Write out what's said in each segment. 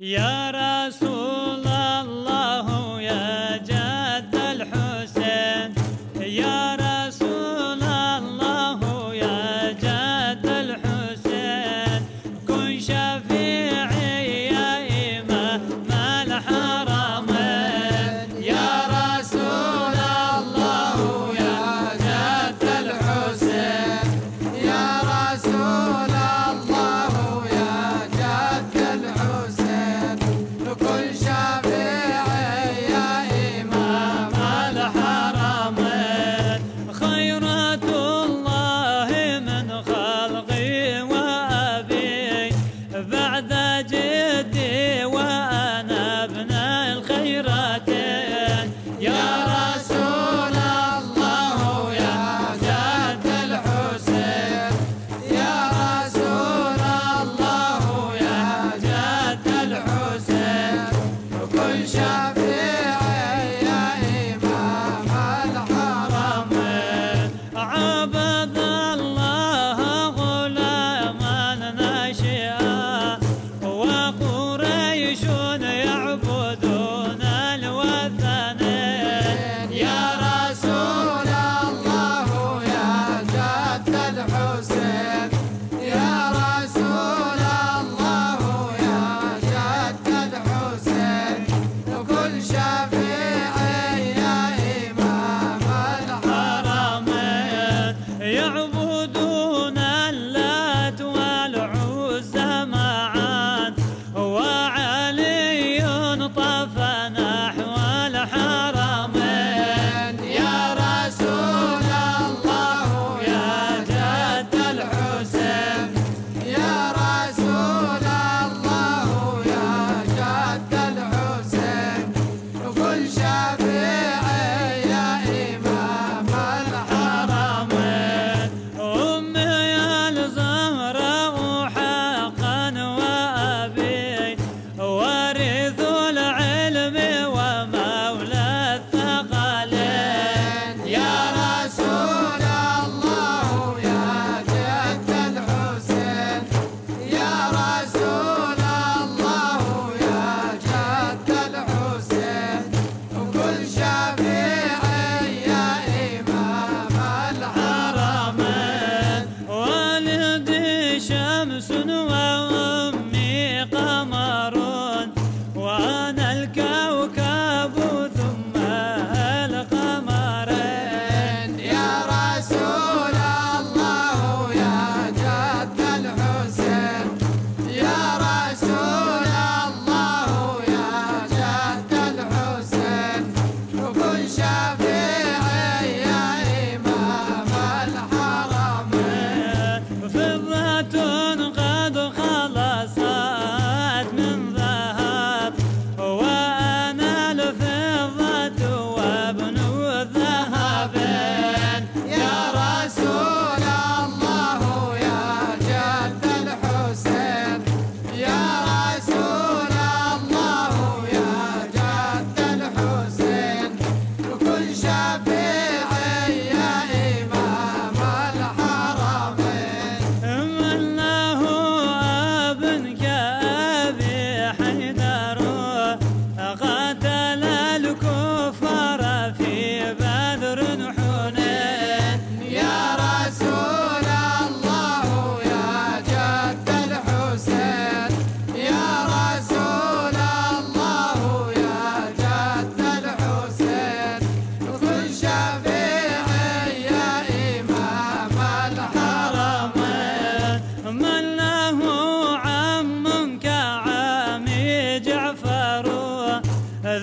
Ya Rasul.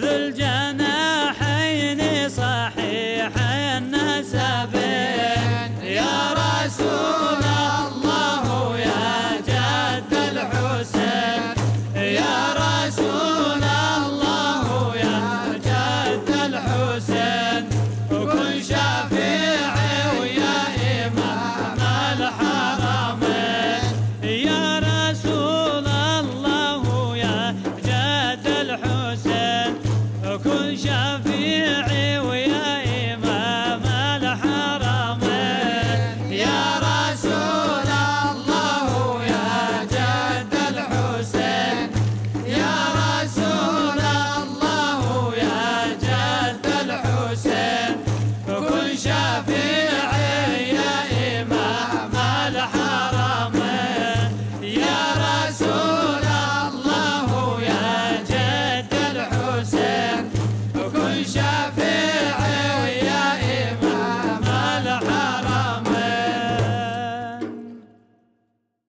ذا الجنان